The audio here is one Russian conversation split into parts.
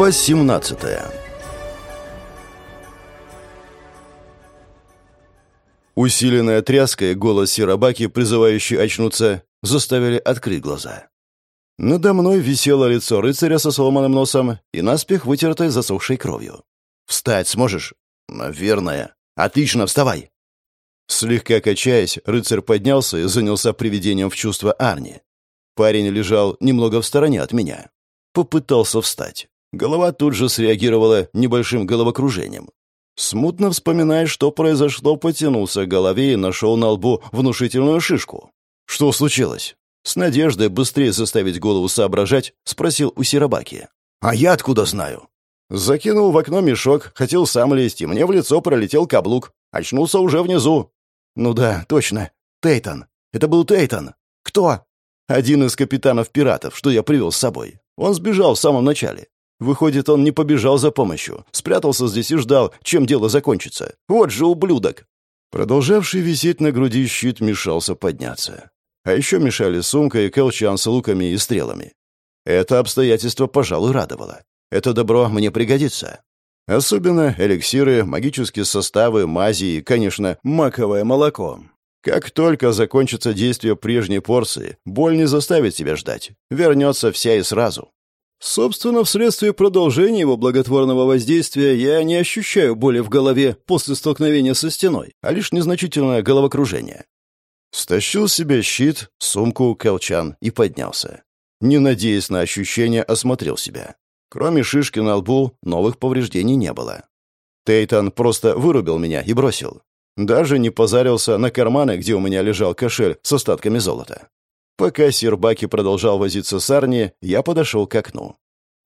Глава 17 Усиленная тряска и голос Сирабаки, призывающий очнуться, заставили открыть глаза. Надо мной висело лицо рыцаря со сломанным носом и наспех вытертой засохшей кровью. «Встать сможешь?» «Наверное. Отлично, вставай!» Слегка качаясь, рыцарь поднялся и занялся приведением в чувство Арни. Парень лежал немного в стороне от меня. Попытался встать. Голова тут же среагировала небольшим головокружением. Смутно вспоминая, что произошло, потянулся к голове и нашел на лбу внушительную шишку. «Что случилось?» С надеждой быстрее заставить голову соображать, спросил у Сирабаки. «А я откуда знаю?» Закинул в окно мешок, хотел сам лезть, и мне в лицо пролетел каблук. Очнулся уже внизу. «Ну да, точно. Тейтон. Это был Тейтон. Кто?» «Один из капитанов пиратов, что я привел с собой. Он сбежал в самом начале. Выходит, он не побежал за помощью, спрятался здесь и ждал, чем дело закончится. Вот же ублюдок!» Продолжавший висеть на груди щит мешался подняться. А еще мешали сумка и колчан с луками и стрелами. Это обстоятельство, пожалуй, радовало. Это добро мне пригодится. Особенно эликсиры, магические составы, мази и, конечно, маковое молоко. Как только закончится действие прежней порции, боль не заставит себя ждать. Вернется вся и сразу. Собственно, вследствие продолжения его благотворного воздействия я не ощущаю боли в голове после столкновения со стеной, а лишь незначительное головокружение. Стащил себе щит, сумку, колчан и поднялся. Не надеясь на ощущения, осмотрел себя. Кроме шишки на лбу, новых повреждений не было. Тейтон просто вырубил меня и бросил. Даже не позарился на карманы, где у меня лежал кошель с остатками золота. Пока Сербаки продолжал возиться с Арни, я подошел к окну.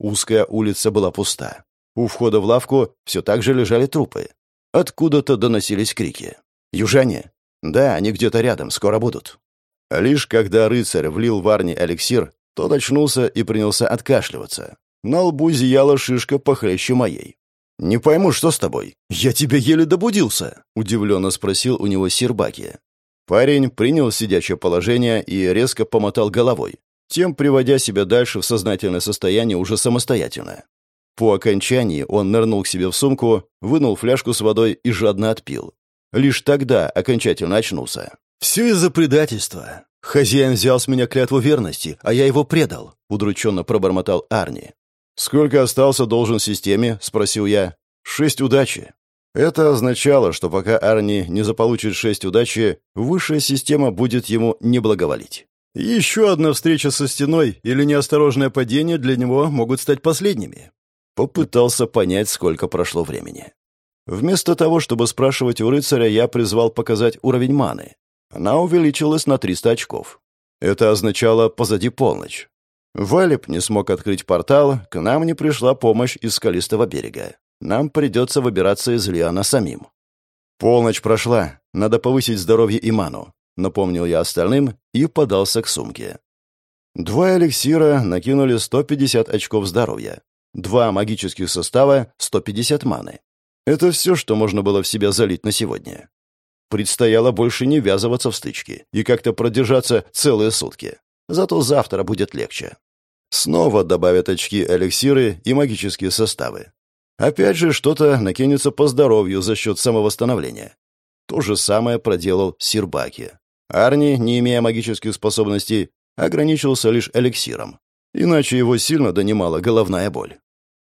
Узкая улица была пуста. У входа в лавку все так же лежали трупы. Откуда-то доносились крики. «Южане!» «Да, они где-то рядом, скоро будут». Лишь когда рыцарь влил в Арни эликсир, тот очнулся и принялся откашливаться. На лбу зияла шишка похлеще моей. «Не пойму, что с тобой? Я тебя еле добудился», — удивленно спросил у него Сербаки. Парень принял сидячее положение и резко помотал головой, тем приводя себя дальше в сознательное состояние уже самостоятельно. По окончании он нырнул к себе в сумку, вынул фляжку с водой и жадно отпил. Лишь тогда окончательно очнулся. «Все из-за предательства. Хозяин взял с меня клятву верности, а я его предал», — удрученно пробормотал Арни. «Сколько остался должен системе?» — спросил я. «Шесть удачи. Это означало, что пока Арни не заполучит шесть удачи, высшая система будет ему не благоволить. Еще одна встреча со стеной или неосторожное падение для него могут стать последними. Попытался понять, сколько прошло времени. Вместо того, чтобы спрашивать у рыцаря, я призвал показать уровень маны. Она увеличилась на 300 очков. Это означало «позади полночь». Валип не смог открыть портал, к нам не пришла помощь из скалистого берега. Нам придется выбираться из Лиана самим. Полночь прошла, надо повысить здоровье и ману. Напомнил я остальным и подался к сумке. Два эликсира накинули 150 очков здоровья. Два магических состава — 150 маны. Это все, что можно было в себя залить на сегодня. Предстояло больше не ввязываться в стычки и как-то продержаться целые сутки. Зато завтра будет легче. Снова добавят очки эликсиры и магические составы. Опять же, что-то накинется по здоровью за счет самовосстановления. То же самое проделал Сирбаки. Арни, не имея магических способностей, ограничился лишь эликсиром. Иначе его сильно донимала головная боль.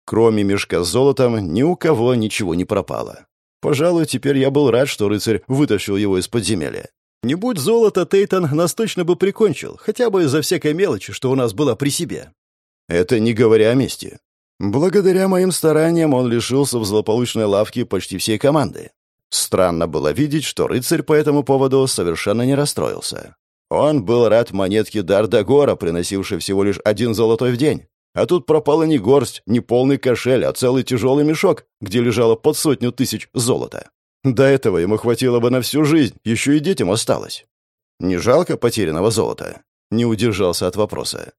Кроме мешка с золотом, ни у кого ничего не пропало. Пожалуй, теперь я был рад, что рыцарь вытащил его из подземелья. Не будь золота, Тейтон нас точно бы прикончил, хотя бы из-за всякой мелочи, что у нас была при себе. Это не говоря о мести. Благодаря моим стараниям он лишился в злополучной лавке почти всей команды. Странно было видеть, что рыцарь по этому поводу совершенно не расстроился. Он был рад монетке Дардагора, приносившей всего лишь один золотой в день. А тут пропала не горсть, не полный кошель, а целый тяжелый мешок, где лежало под сотню тысяч золота. До этого ему хватило бы на всю жизнь, еще и детям осталось. Не жалко потерянного золота? Не удержался от вопроса.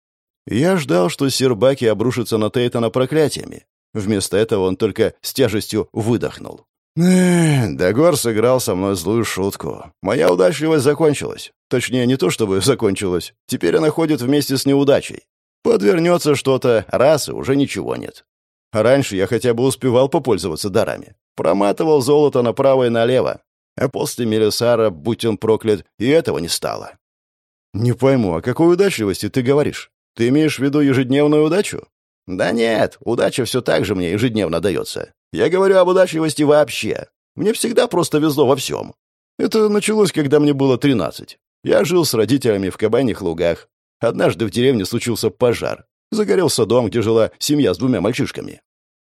Я ждал, что Сербаки обрушится на Тейтона проклятиями. Вместо этого он только с тяжестью выдохнул. Эх, Дагор сыграл со мной злую шутку. Моя удачливость закончилась. Точнее, не то чтобы закончилась. Теперь она ходит вместе с неудачей. Подвернется что-то, раз, и уже ничего нет. Раньше я хотя бы успевал попользоваться дарами. Проматывал золото направо и налево. А после Мелисара, будь он проклят, и этого не стало. «Не пойму, о какой удачливости ты говоришь? Ты имеешь в виду ежедневную удачу?» «Да нет, удача все так же мне ежедневно дается. Я говорю об удачливости вообще. Мне всегда просто везло во всем. Это началось, когда мне было тринадцать. Я жил с родителями в кабаньих лугах. Однажды в деревне случился пожар. Загорелся дом, где жила семья с двумя мальчишками.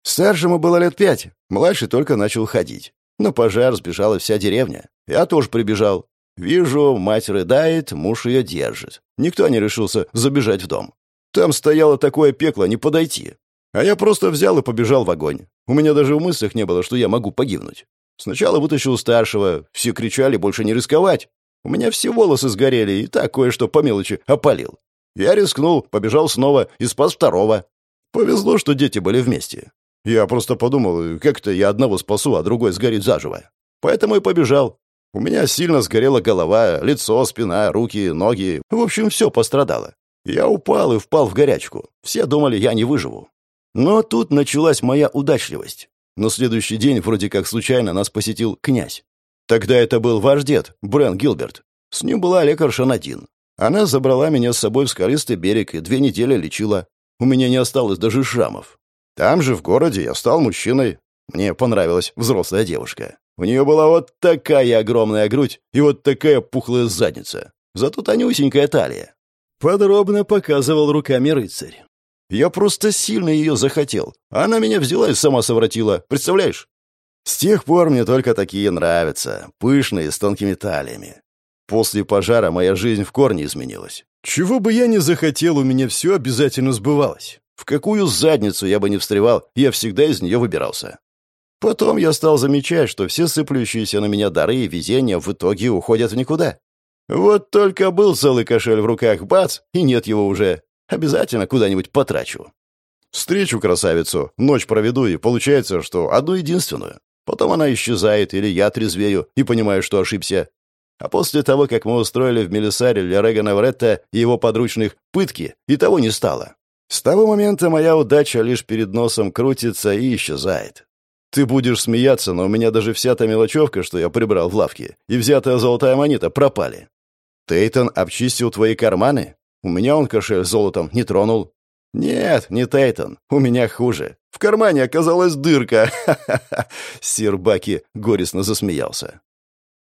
Старшему было лет пять, младший только начал ходить. На пожар сбежала вся деревня. Я тоже прибежал. Вижу, мать рыдает, муж ее держит. Никто не решился забежать в дом. Там стояло такое пекло, не подойти. А я просто взял и побежал в огонь. У меня даже в мыслях не было, что я могу погибнуть. Сначала вытащил старшего, все кричали больше не рисковать. У меня все волосы сгорели, и так кое-что по мелочи опалил. Я рискнул, побежал снова и спас второго. Повезло, что дети были вместе. Я просто подумал, как-то я одного спасу, а другой сгорит заживо. Поэтому и побежал. У меня сильно сгорела голова, лицо, спина, руки, ноги. В общем, все пострадало. Я упал и впал в горячку. Все думали, я не выживу. Но тут началась моя удачливость. На следующий день вроде как случайно нас посетил князь. Тогда это был ваш дед, Брэн Гилберт. С ним была лекарша Надин. Она забрала меня с собой в скалистый берег и две недели лечила. У меня не осталось даже шрамов. Там же, в городе, я стал мужчиной. Мне понравилась взрослая девушка. У нее была вот такая огромная грудь и вот такая пухлая задница. Зато тонюсенькая талия. Подробно показывал руками рыцарь. Я просто сильно ее захотел. Она меня взяла и сама совратила. Представляешь? С тех пор мне только такие нравятся. Пышные, с тонкими талиями. После пожара моя жизнь в корне изменилась. Чего бы я ни захотел, у меня все обязательно сбывалось. В какую задницу я бы не встревал, я всегда из нее выбирался. Потом я стал замечать, что все сыплющиеся на меня дары и везения в итоге уходят в никуда. Вот только был целый кошель в руках, бац, и нет его уже. Обязательно куда-нибудь потрачу. Встречу красавицу, ночь проведу, и получается, что одну единственную. Потом она исчезает, или я трезвею и понимаю, что ошибся. А после того, как мы устроили в Мелисаре для Регана Вретта и его подручных пытки, и того не стало. С того момента моя удача лишь перед носом крутится и исчезает. Ты будешь смеяться, но у меня даже вся та мелочевка, что я прибрал в лавке, и взятая золотая монета пропали. Тейтон обчистил твои карманы? У меня он кошель золотом не тронул. Нет, не Тейтон. У меня хуже. В кармане оказалась дырка. Сир Баки горестно засмеялся.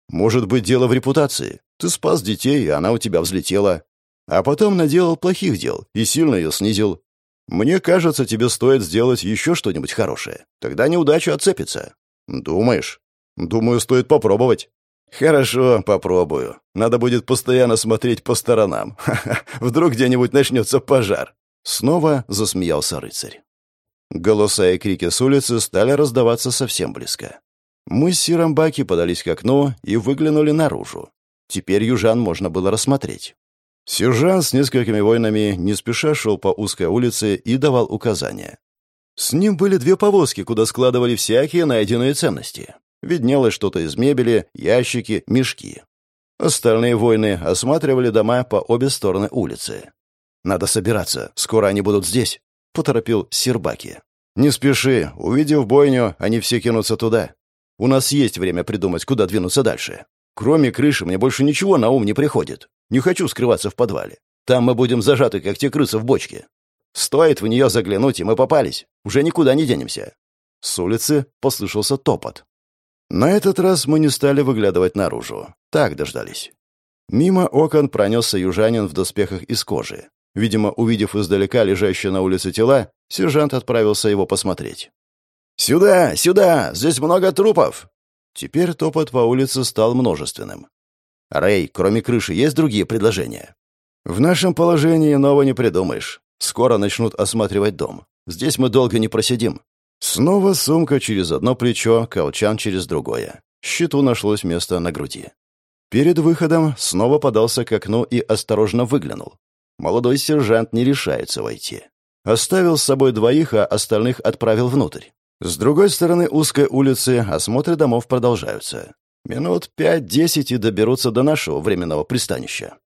Может быть, дело в репутации. Ты спас детей, и она у тебя взлетела. А потом наделал плохих дел и сильно ее снизил. Мне кажется, тебе стоит сделать еще что-нибудь хорошее. Тогда неудача отцепится. Думаешь? Думаю, стоит попробовать. Хорошо, попробую. Надо будет постоянно смотреть по сторонам. Вдруг где-нибудь начнется пожар. Снова засмеялся рыцарь. Голоса и крики с улицы стали раздаваться совсем близко. Мы с Сиром Баки подались к окну и выглянули наружу. Теперь южан можно было рассмотреть. Сержант с несколькими воинами не спеша шел по узкой улице и давал указания. С ним были две повозки, куда складывали всякие найденные ценности. Виднелось что-то из мебели, ящики, мешки. Остальные воины осматривали дома по обе стороны улицы. «Надо собираться, скоро они будут здесь», — поторопил Сербаки. «Не спеши, увидев бойню, они все кинутся туда. У нас есть время придумать, куда двинуться дальше. Кроме крыши мне больше ничего на ум не приходит. Не хочу скрываться в подвале. Там мы будем зажаты, как те крысы в бочке. Стоит в нее заглянуть, и мы попались. Уже никуда не денемся». С улицы послышался топот. На этот раз мы не стали выглядывать наружу. Так дождались. Мимо окон пронесся южанин в доспехах из кожи. Видимо, увидев издалека лежащие на улице тела, сержант отправился его посмотреть. «Сюда! Сюда! Здесь много трупов!» Теперь топот по улице стал множественным. «Рэй, кроме крыши, есть другие предложения?» «В нашем положении нового не придумаешь. Скоро начнут осматривать дом. Здесь мы долго не просидим». Снова сумка через одно плечо, колчан через другое. Щиту нашлось место на груди. Перед выходом снова подался к окну и осторожно выглянул. Молодой сержант не решается войти. Оставил с собой двоих, а остальных отправил внутрь. С другой стороны узкой улицы осмотры домов продолжаются. Минут пять-десять и доберутся до нашего временного пристанища.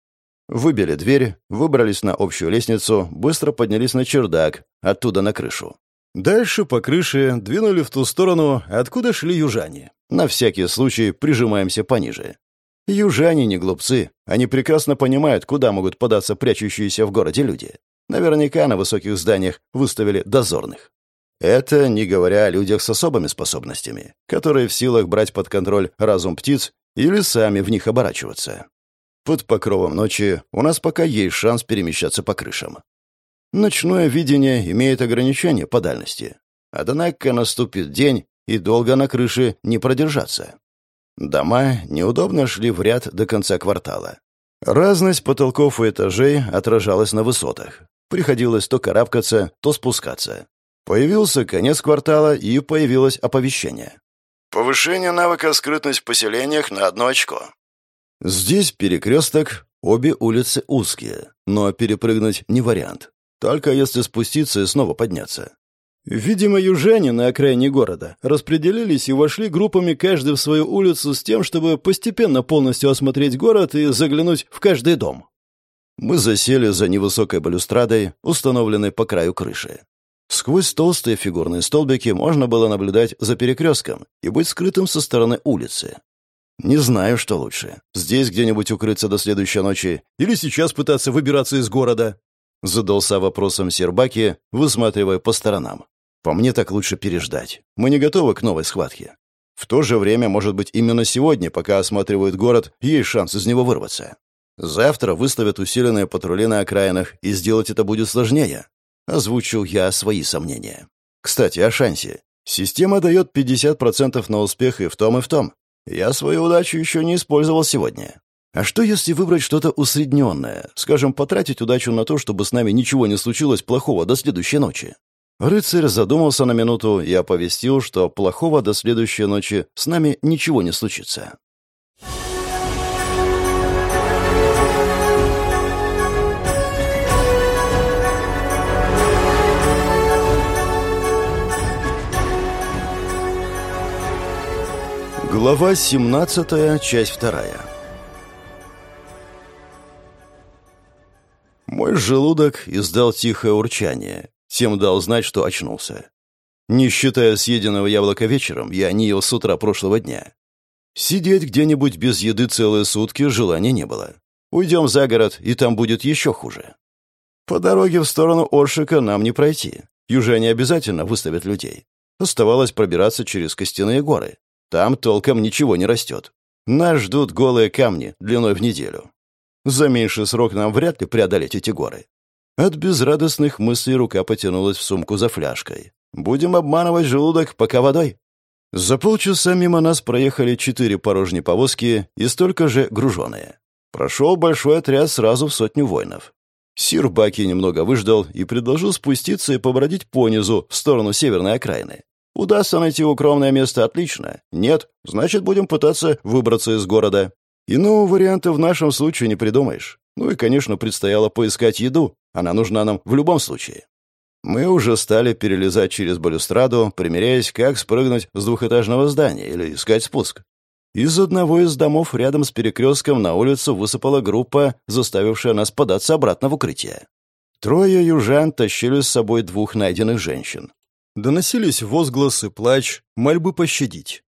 Выбили дверь, выбрались на общую лестницу, быстро поднялись на чердак, оттуда на крышу. Дальше по крыше двинули в ту сторону, откуда шли южане. На всякий случай прижимаемся пониже. Южане не глупцы. Они прекрасно понимают, куда могут податься прячущиеся в городе люди. Наверняка на высоких зданиях выставили дозорных. Это не говоря о людях с особыми способностями, которые в силах брать под контроль разум птиц или сами в них оборачиваться. Под покровом ночи у нас пока есть шанс перемещаться по крышам. Ночное видение имеет ограничения по дальности. Однако наступит день, и долго на крыше не продержаться. Дома неудобно шли в ряд до конца квартала. Разность потолков и этажей отражалась на высотах. Приходилось то карабкаться, то спускаться. Появился конец квартала, и появилось оповещение. Повышение навыка скрытность в поселениях на одно очко. Здесь перекресток, обе улицы узкие, но перепрыгнуть не вариант. Только если спуститься и снова подняться. Видимо, южане на окраине города распределились и вошли группами каждый в свою улицу с тем, чтобы постепенно полностью осмотреть город и заглянуть в каждый дом. Мы засели за невысокой балюстрадой, установленной по краю крыши. Сквозь толстые фигурные столбики можно было наблюдать за перекрестком и быть скрытым со стороны улицы. Не знаю, что лучше. Здесь где-нибудь укрыться до следующей ночи или сейчас пытаться выбираться из города? Задался вопросом Сербаки, высматривая по сторонам. По мне так лучше переждать. Мы не готовы к новой схватке. В то же время, может быть, именно сегодня, пока осматривают город, есть шанс из него вырваться. Завтра выставят усиленные патрули на окраинах, и сделать это будет сложнее. Озвучил я свои сомнения. Кстати, о шансе. Система дает 50% на успех и в том, и в том. Я свою удачу еще не использовал сегодня. А что, если выбрать что-то усредненное? Скажем, потратить удачу на то, чтобы с нами ничего не случилось плохого до следующей ночи? Рыцарь задумался на минуту и оповестил, что плохого до следующей ночи с нами ничего не случится. Глава 17, часть 2. Мой желудок издал тихое урчание, тем дал знать, что очнулся. Не считая съеденного яблока вечером, я не ел с утра прошлого дня. Сидеть где-нибудь без еды целые сутки желания не было. Уйдем за город, и там будет еще хуже. По дороге в сторону Оршика нам не пройти. Южане обязательно выставят людей. Оставалось пробираться через костяные горы. Там толком ничего не растет. Нас ждут голые камни длиной в неделю. За меньший срок нам вряд ли преодолеть эти горы. От безрадостных мыслей рука потянулась в сумку за фляжкой. «Будем обманывать желудок, пока водой». За полчаса мимо нас проехали четыре порожние повозки и столько же груженые. Прошел большой отряд сразу в сотню воинов. Сир Баки немного выждал и предложил спуститься и побродить понизу, в сторону северной окраины. Удастся найти укромное место отлично. Нет, значит, будем пытаться выбраться из города. Иного варианта в нашем случае не придумаешь. Ну и, конечно, предстояло поискать еду. Она нужна нам в любом случае. Мы уже стали перелезать через балюстраду, примеряясь, как спрыгнуть с двухэтажного здания или искать спуск. Из одного из домов рядом с перекрестком на улицу высыпала группа, заставившая нас податься обратно в укрытие. Трое южан тащили с собой двух найденных женщин. Доносились возгласы, плач, мольбы пощадить.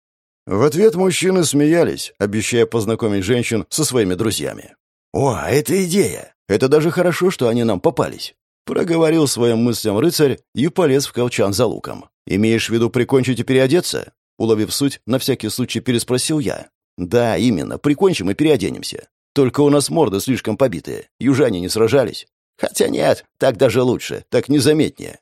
В ответ мужчины смеялись, обещая познакомить женщин со своими друзьями. «О, это идея! Это даже хорошо, что они нам попались!» Проговорил своим мыслям рыцарь и полез в колчан за луком. «Имеешь в виду прикончить и переодеться?» Уловив суть, на всякий случай переспросил я. «Да, именно, прикончим и переоденемся. Только у нас морды слишком побитые, южане не сражались. Хотя нет, так даже лучше, так незаметнее.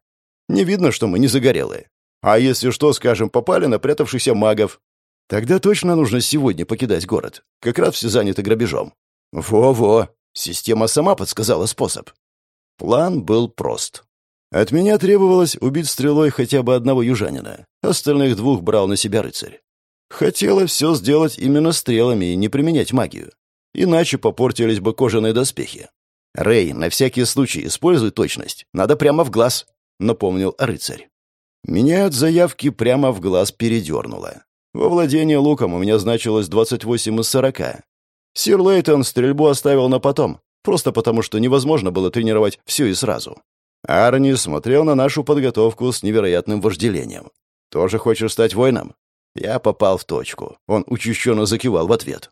Не видно, что мы не загорелые. А если что, скажем, попали на прятавшихся магов? Тогда точно нужно сегодня покидать город. Как раз все заняты грабежом. Во-во, система сама подсказала способ. План был прост. От меня требовалось убить стрелой хотя бы одного южанина. Остальных двух брал на себя рыцарь. Хотела все сделать именно стрелами и не применять магию. Иначе попортились бы кожаные доспехи. «Рэй, на всякий случай используй точность. Надо прямо в глаз», — напомнил рыцарь. Меня от заявки прямо в глаз передернуло. Во владении луком у меня значилось 28 из 40. Сир Лейтон стрельбу оставил на потом, просто потому что невозможно было тренировать все и сразу. Арни смотрел на нашу подготовку с невероятным вожделением. «Тоже хочешь стать воином?» Я попал в точку. Он учащенно закивал в ответ.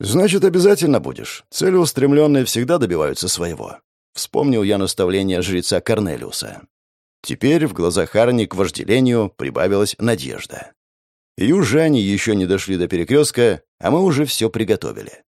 «Значит, обязательно будешь. Целеустремленные всегда добиваются своего». Вспомнил я наставление жреца Корнелиуса. Теперь в глазах Арни к вожделению прибавилась надежда. Южане еще не дошли до перекрестка, а мы уже все приготовили.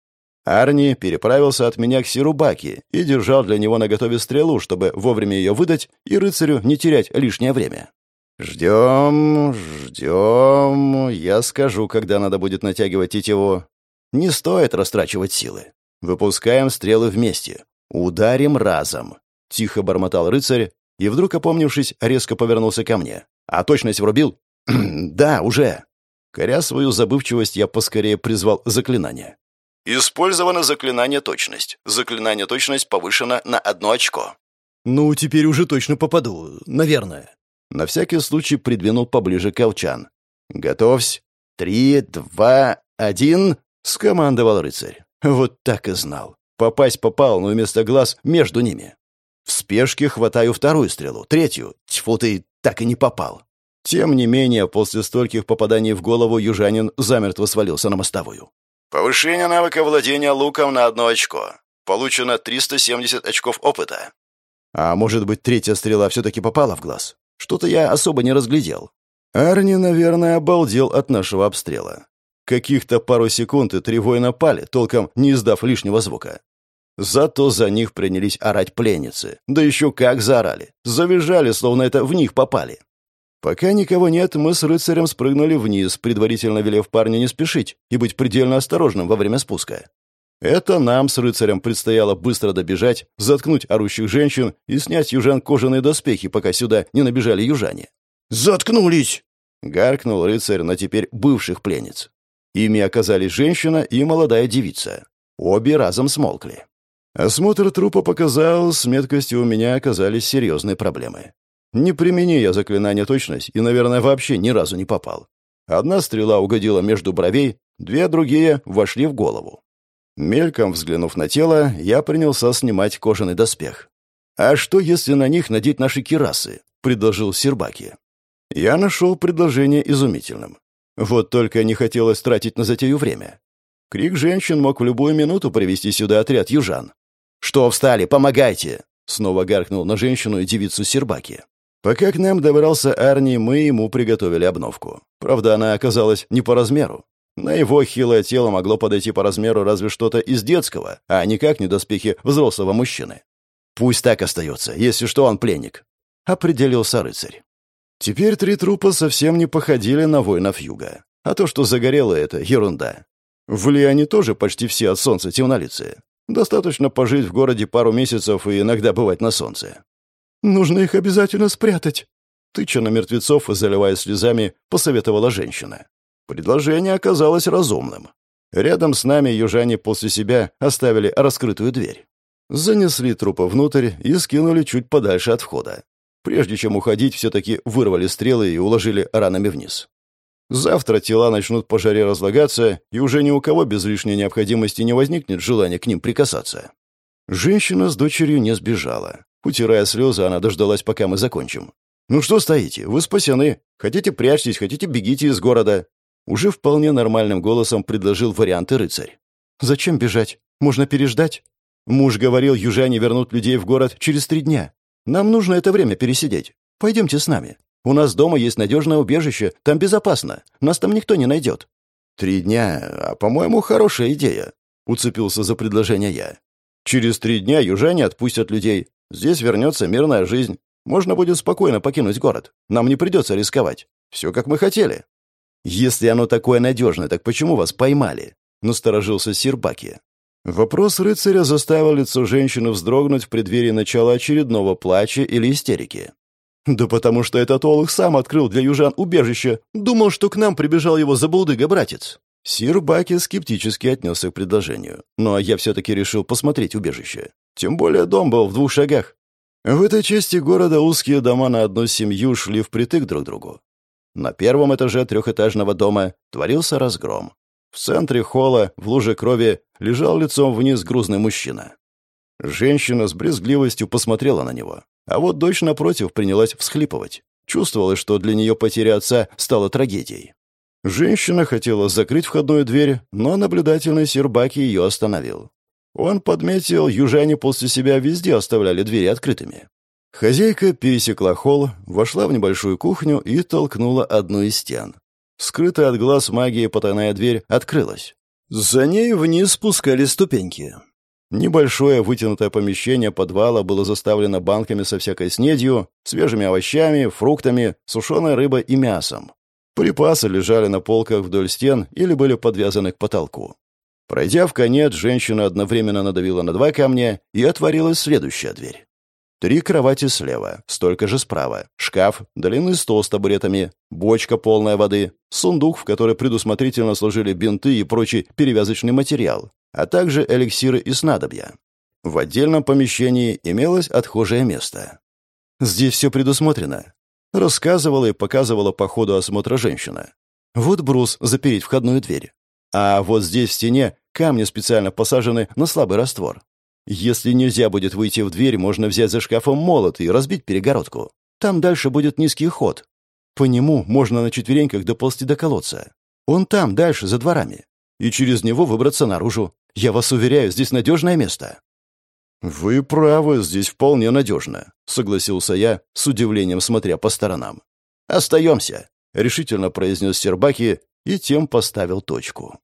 Арни переправился от меня к Сирубаки и держал для него наготове стрелу, чтобы вовремя ее выдать и рыцарю не терять лишнее время. «Ждем, ждем. Я скажу, когда надо будет натягивать тетиву. Не стоит растрачивать силы. Выпускаем стрелы вместе. Ударим разом». Тихо бормотал рыцарь и, вдруг опомнившись, резко повернулся ко мне. «А точность врубил?» «Да, уже». Коря свою забывчивость, я поскорее призвал заклинание. Использовано заклинание «Точность». Заклинание «Точность» повышено на одно очко. «Ну, теперь уже точно попаду, наверное». На всякий случай придвинул поближе колчан. «Готовься. Три, два, один!» — скомандовал рыцарь. Вот так и знал. Попасть попал, но вместо глаз между ними. В спешке хватаю вторую стрелу, третью. Тьфу ты, так и не попал. Тем не менее, после стольких попаданий в голову южанин замертво свалился на мостовую. Повышение навыка владения луком на одно очко. Получено 370 очков опыта. А может быть, третья стрела все-таки попала в глаз? Что-то я особо не разглядел. Арни, наверное, обалдел от нашего обстрела. Каких-то пару секунд и три воина пали, толком не издав лишнего звука. Зато за них принялись орать пленницы. Да еще как заорали. Завизжали, словно это в них попали. Пока никого нет, мы с рыцарем спрыгнули вниз, предварительно велев парню не спешить и быть предельно осторожным во время спуска. Это нам с рыцарем предстояло быстро добежать, заткнуть орущих женщин и снять южан кожаные доспехи, пока сюда не набежали южане. «Заткнулись!» — гаркнул рыцарь на теперь бывших пленниц. Ими оказались женщина и молодая девица. Обе разом смолкли. Осмотр трупа показал, с меткостью у меня оказались серьезные проблемы. Не примени я заклинание точность и, наверное, вообще ни разу не попал. Одна стрела угодила между бровей, две другие вошли в голову. Мельком взглянув на тело, я принялся снимать кожаный доспех. «А что, если на них надеть наши кирасы?» — предложил Сербаки. Я нашел предложение изумительным. Вот только не хотелось тратить на затею время. Крик женщин мог в любую минуту привести сюда отряд южан. «Что встали? Помогайте!» — снова гаркнул на женщину и девицу Сербаки. Пока к нам добрался Арни, мы ему приготовили обновку. Правда, она оказалась не по размеру. На его хилое тело могло подойти по размеру разве что-то из детского, а никак не доспехи взрослого мужчины. Пусть так остается, если что, он пленник. Определился рыцарь. Теперь три трупа совсем не походили на воинов юга. А то, что загорело, это ерунда. В они тоже почти все от солнца темнолицые. Достаточно пожить в городе пару месяцев и иногда бывать на солнце. Нужно их обязательно спрятать. Тыча на мертвецов заливая слезами, посоветовала женщина. Предложение оказалось разумным. Рядом с нами южане после себя оставили раскрытую дверь. Занесли трупы внутрь и скинули чуть подальше от входа. Прежде чем уходить, все-таки вырвали стрелы и уложили ранами вниз. Завтра тела начнут по жаре разлагаться, и уже ни у кого без лишней необходимости не возникнет желания к ним прикасаться. Женщина с дочерью не сбежала. Утирая слезы, она дождалась, пока мы закончим. «Ну что стоите? Вы спасены. Хотите прячьтесь, хотите бегите из города». Уже вполне нормальным голосом предложил варианты рыцарь. «Зачем бежать? Можно переждать?» Муж говорил, южане вернут людей в город через три дня. Нам нужно это время пересидеть. Пойдемте с нами. У нас дома есть надежное убежище, там безопасно. Нас там никто не найдет». «Три дня, а, по-моему, хорошая идея», — уцепился за предложение я. «Через три дня южане отпустят людей, Здесь вернется мирная жизнь. Можно будет спокойно покинуть город. Нам не придется рисковать. Все, как мы хотели». «Если оно такое надежное, так почему вас поймали?» — насторожился Сирбаки. Вопрос рыцаря заставил лицо женщины вздрогнуть в преддверии начала очередного плача или истерики. «Да потому что этот Олых сам открыл для южан убежище. Думал, что к нам прибежал его забулдыга-братец». Сир Баки скептически отнесся к предложению, но я все-таки решил посмотреть убежище. Тем более дом был в двух шагах. В этой части города узкие дома на одну семью шли впритык друг к другу. На первом этаже трехэтажного дома творился разгром. В центре холла, в луже крови, лежал лицом вниз грузный мужчина. Женщина с брезгливостью посмотрела на него. А вот дочь, напротив, принялась всхлипывать. Чувствовалось, что для нее потеря отца стала трагедией. Женщина хотела закрыть входную дверь, но наблюдательный Сербаки ее остановил. Он подметил, южане после себя везде оставляли двери открытыми. Хозяйка пересекла холл, вошла в небольшую кухню и толкнула одну из стен. Скрытая от глаз магии потайная дверь открылась. За ней вниз спускались ступеньки. Небольшое вытянутое помещение подвала было заставлено банками со всякой снедью, свежими овощами, фруктами, сушеной рыбой и мясом. Припасы лежали на полках вдоль стен или были подвязаны к потолку. Пройдя в конец, женщина одновременно надавила на два камня, и отворилась следующая дверь. Три кровати слева, столько же справа, шкаф, длинный стол с табуретами, бочка полная воды, сундук, в который предусмотрительно сложили бинты и прочий перевязочный материал, а также эликсиры и снадобья. В отдельном помещении имелось отхожее место. Здесь все предусмотрено. Рассказывала и показывала по ходу осмотра женщина. Вот брус запереть входную дверь. А вот здесь в стене камни специально посажены на слабый раствор. Если нельзя будет выйти в дверь, можно взять за шкафом молот и разбить перегородку. Там дальше будет низкий ход. По нему можно на четвереньках доползти до колодца. Он там, дальше, за дворами. И через него выбраться наружу. Я вас уверяю, здесь надежное место». «Вы правы, здесь вполне надежно», — согласился я, с удивлением смотря по сторонам. «Остаемся», — решительно произнес Сербаки и тем поставил точку.